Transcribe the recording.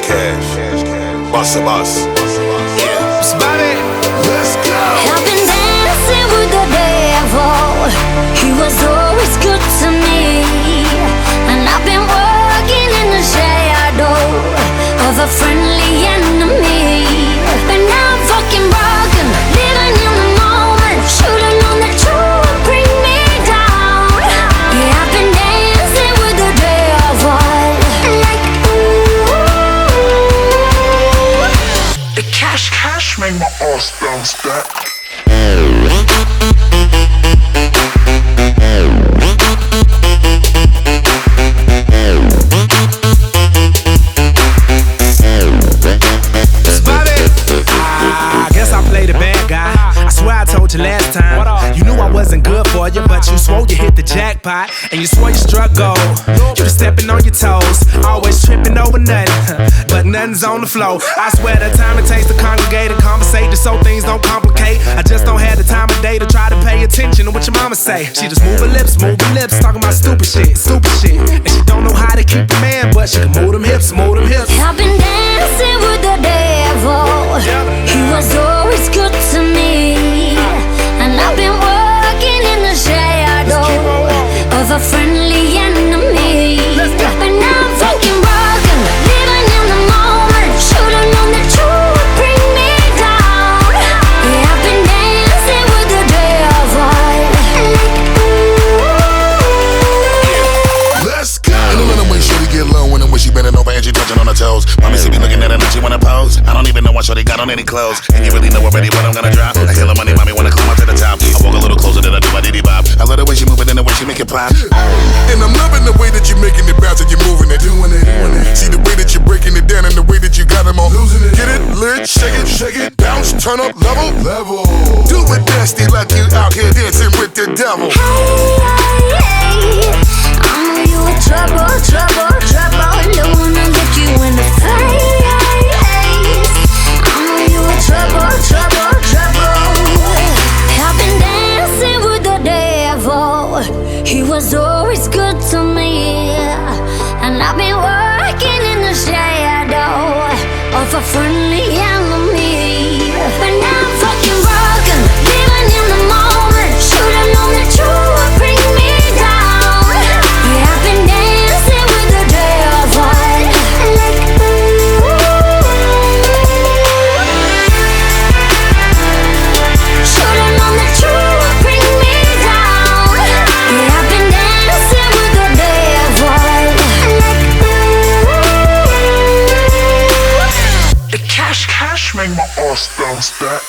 cash, cash. Boss to boss. Yeah. It's make my ass bounce back. It's Bobby. Ah, I guess I played a bad guy. I swear I told you last time. You knew I wasn't good for you, but you swore you hit the jackpot. And you swore you struck gold. You was stepping on your toes. Always tripping over nothing. But nothing's on the flow. I swear the time it takes to congregate and conversate just so things don't complicate. I just don't have the time of day to try to pay attention to what your mama say. She just move her lips, move her lips, talking about stupid shit, stupid shit. And she don't know how to keep a man, but she can move them hips, move them hips. Her toes. Mommy see me looking at her and she wanna pose. I don't even know what shorty got on any clothes. And you really know already what I'm gonna drop. I kill her money, mommy wanna climb up to the top. I walk a little closer than I do my diddy bop. I love the way she moving and the way she make it pop. And I'm loving the way that you're making it bounce and you're moving it. Doing it, doing it. See the way that you're breaking it down and the way that you got them on. Losing it. Get it, lit, shake it, shake it, bounce, turn up, level, level. Do it nasty like you out here dancing with the devil. Hey, hey, hey. I know you in trouble, trouble, trouble. Was always good to me, and I've been working in the shadow of a friendly enemy. Make my ass bounce back.